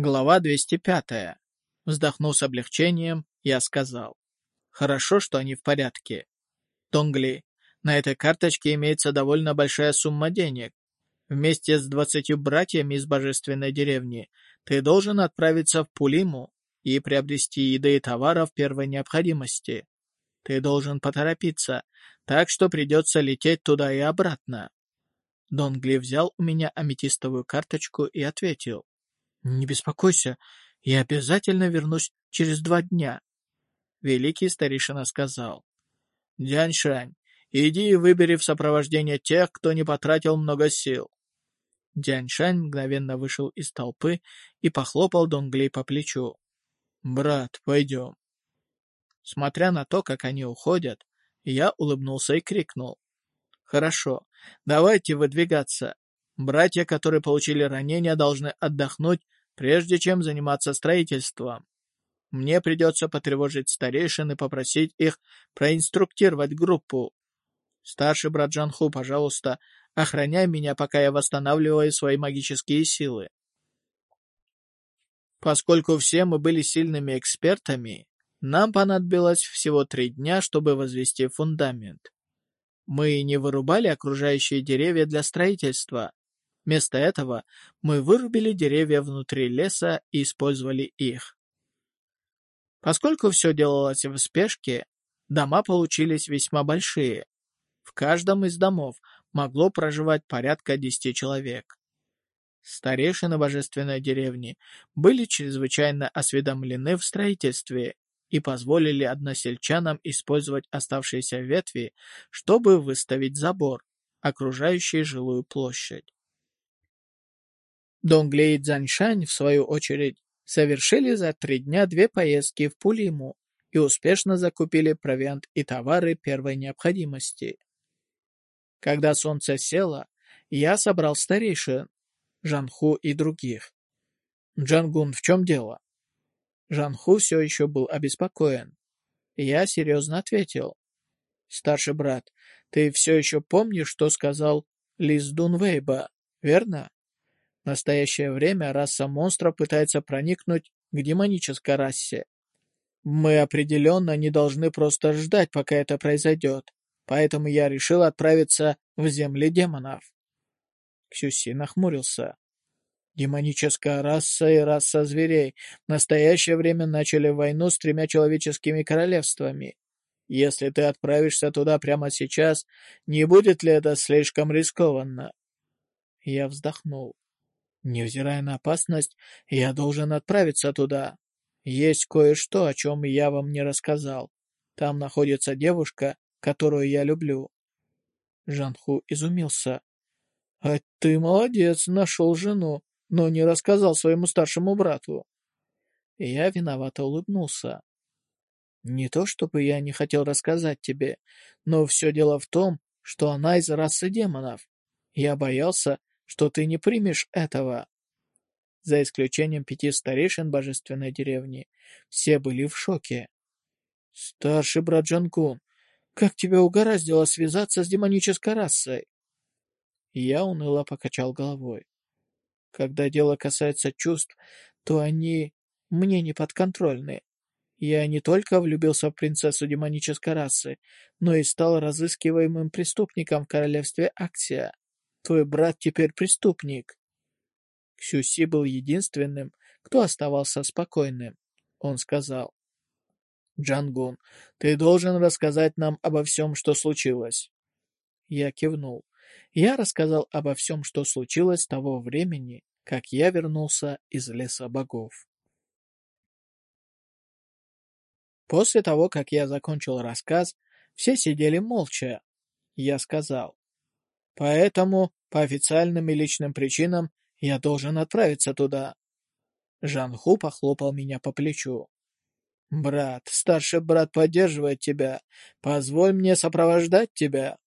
Глава 205. Вздохнув с облегчением, я сказал. Хорошо, что они в порядке. Тонгли, на этой карточке имеется довольно большая сумма денег. Вместе с двадцатью братьями из божественной деревни ты должен отправиться в Пулиму и приобрести еды и товаров первой необходимости. Ты должен поторопиться, так что придется лететь туда и обратно. Донгли взял у меня аметистовую карточку и ответил. «Не беспокойся, я обязательно вернусь через два дня». Великий старейшина сказал. «Дяньшань, иди и выбери в сопровождение тех, кто не потратил много сил». Дяньшань мгновенно вышел из толпы и похлопал Донгли по плечу. «Брат, пойдем». Смотря на то, как они уходят, я улыбнулся и крикнул. «Хорошо, давайте выдвигаться. Братья, которые получили ранения, должны отдохнуть, прежде чем заниматься строительством. Мне придется потревожить старейшин и попросить их проинструктировать группу. Старший брат Джанху, пожалуйста, охраняй меня, пока я восстанавливаю свои магические силы. Поскольку все мы были сильными экспертами, нам понадобилось всего три дня, чтобы возвести фундамент. Мы не вырубали окружающие деревья для строительства, Вместо этого мы вырубили деревья внутри леса и использовали их. Поскольку все делалось в спешке, дома получились весьма большие. В каждом из домов могло проживать порядка десяти человек. Старейшины божественной деревни были чрезвычайно осведомлены в строительстве и позволили односельчанам использовать оставшиеся ветви, чтобы выставить забор, окружающий жилую площадь. Донгле и Цзаньшань, в свою очередь, совершили за три дня две поездки в Пулиму и успешно закупили провиант и товары первой необходимости. Когда солнце село, я собрал старейшин, Жанху и других. «Джангун, в чем дело?» Жанху все еще был обеспокоен. Я серьезно ответил. «Старший брат, ты все еще помнишь, что сказал Лиз Дунвейба, верно?» В настоящее время раса монстров пытается проникнуть к демонической расе. Мы определенно не должны просто ждать, пока это произойдет, поэтому я решил отправиться в земли демонов. Ксюси нахмурился. Демоническая раса и раса зверей в настоящее время начали войну с тремя человеческими королевствами. Если ты отправишься туда прямо сейчас, не будет ли это слишком рискованно? Я вздохнул. Невзирая на опасность, я должен отправиться туда. Есть кое-что, о чем я вам не рассказал. Там находится девушка, которую я люблю. Жанху изумился. «А ты молодец, нашел жену, но не рассказал своему старшему брату». Я виновато улыбнулся. «Не то чтобы я не хотел рассказать тебе, но все дело в том, что она из расы демонов. Я боялся, что ты не примешь этого. За исключением пяти старейшин божественной деревни, все были в шоке. Старший брат Джанкун, как тебя угораздило связаться с демонической расой? Я уныло покачал головой. Когда дело касается чувств, то они мне не подконтрольны. Я не только влюбился в принцессу демонической расы, но и стал разыскиваемым преступником в королевстве Аксия. Твой брат теперь преступник. Ксюси был единственным, кто оставался спокойным. Он сказал. «Джангун, ты должен рассказать нам обо всем, что случилось». Я кивнул. Я рассказал обо всем, что случилось того времени, как я вернулся из леса богов. После того, как я закончил рассказ, все сидели молча. Я сказал. Поэтому по официальным и личным причинам я должен отправиться туда. Жанху похлопал меня по плечу. «Брат, старший брат поддерживает тебя. Позволь мне сопровождать тебя».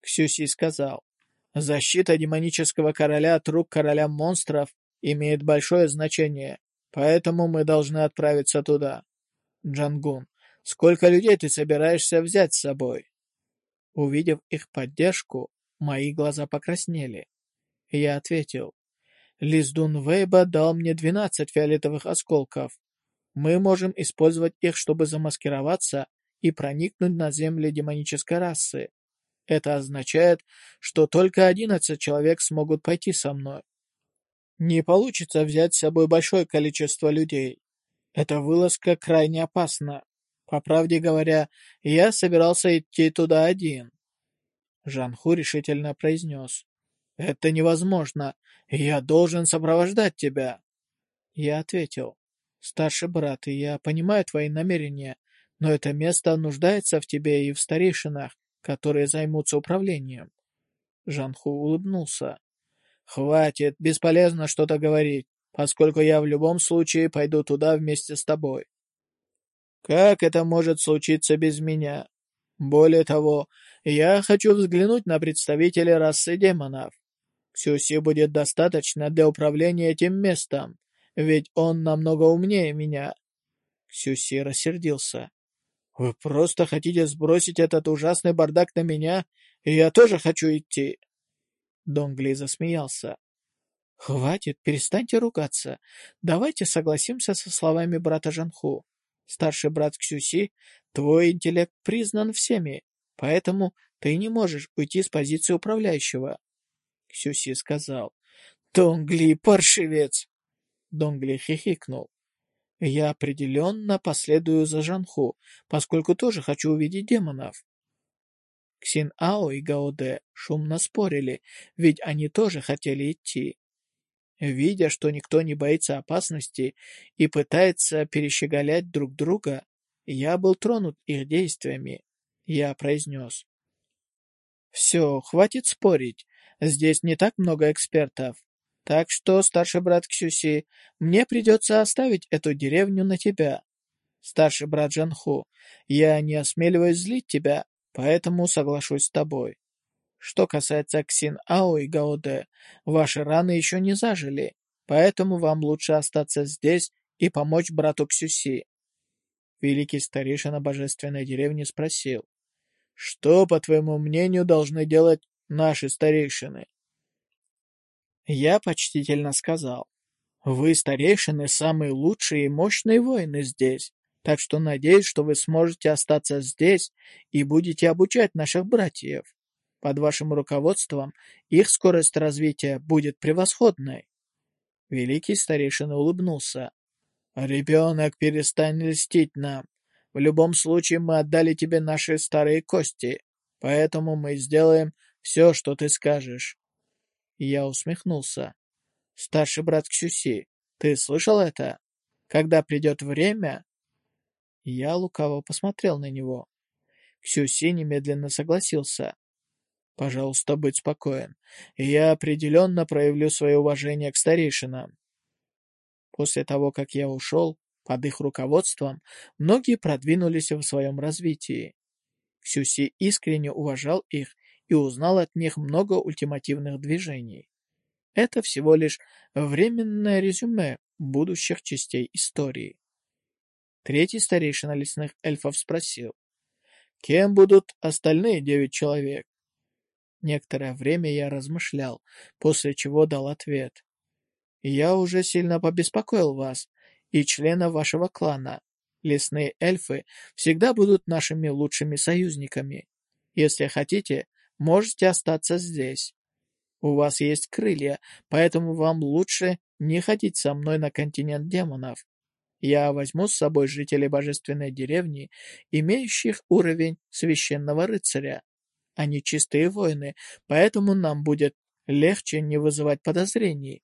Ксюси сказал, «Защита демонического короля от рук короля монстров имеет большое значение, поэтому мы должны отправиться туда. Джангун, сколько людей ты собираешься взять с собой?» Увидев их поддержку, мои глаза покраснели. Я ответил, Лиздун Вейба дал мне двенадцать фиолетовых осколков. Мы можем использовать их, чтобы замаскироваться и проникнуть на земли демонической расы. Это означает, что только одиннадцать человек смогут пойти со мной. Не получится взять с собой большое количество людей. Эта вылазка крайне опасна. По правде говоря, я собирался идти туда один. Жанху решительно произнес. «Это невозможно. Я должен сопровождать тебя». Я ответил. «Старший брат, я понимаю твои намерения, но это место нуждается в тебе и в старейшинах, которые займутся управлением». Жанху улыбнулся. «Хватит, бесполезно что-то говорить, поскольку я в любом случае пойду туда вместе с тобой. Как это может случиться без меня? Более того, я хочу взглянуть на представителей расы демонов. Ксюси будет достаточно для управления этим местом, ведь он намного умнее меня. Ксюси рассердился. Вы просто хотите сбросить этот ужасный бардак на меня, и я тоже хочу идти. Донгли засмеялся. «Хватит, перестаньте ругаться. Давайте согласимся со словами брата Жанху. Старший брат Ксюси, твой интеллект признан всеми, поэтому ты не можешь уйти с позиции управляющего. Ксюси сказал. Донгли, паршивец! Донгли хихикнул. Я определенно последую за Жанху, поскольку тоже хочу увидеть демонов. Ксин Ао и Гаоде шумно спорили, ведь они тоже хотели идти. Видя, что никто не боится опасности и пытается перещеголять друг друга, я был тронут их действиями. Я произнес. «Все, хватит спорить. Здесь не так много экспертов. Так что, старший брат Ксюси, мне придется оставить эту деревню на тебя. Старший брат Джанху, я не осмеливаюсь злить тебя, поэтому соглашусь с тобой. Что касается Ксин Ао и Гаоде, ваши раны еще не зажили, поэтому вам лучше остаться здесь и помочь брату Ксюси. Великий старейшина божественной деревни спросил, «Что, по твоему мнению, должны делать наши старейшины?» Я почтительно сказал, «Вы, старейшины, самые лучшие и мощные воины здесь, так что надеюсь, что вы сможете остаться здесь и будете обучать наших братьев. Под вашим руководством их скорость развития будет превосходной. Великий старейшина улыбнулся. «Ребенок, перестань льстить нам. В любом случае мы отдали тебе наши старые кости, поэтому мы сделаем все, что ты скажешь». Я усмехнулся. «Старший брат Ксюси, ты слышал это? Когда придет время...» Я лукаво посмотрел на него. Ксюси немедленно согласился. Пожалуйста, будь спокоен. Я определенно проявлю свое уважение к старейшинам. После того, как я ушел, под их руководством, многие продвинулись в своем развитии. Ксюси искренне уважал их и узнал от них много ультимативных движений. Это всего лишь временное резюме будущих частей истории. Третий старейшина лесных эльфов спросил, «Кем будут остальные девять человек?» Некоторое время я размышлял, после чего дал ответ. «Я уже сильно побеспокоил вас и членов вашего клана. Лесные эльфы всегда будут нашими лучшими союзниками. Если хотите, можете остаться здесь. У вас есть крылья, поэтому вам лучше не ходить со мной на континент демонов. Я возьму с собой жителей божественной деревни, имеющих уровень священного рыцаря. Они чистые воины, поэтому нам будет легче не вызывать подозрений.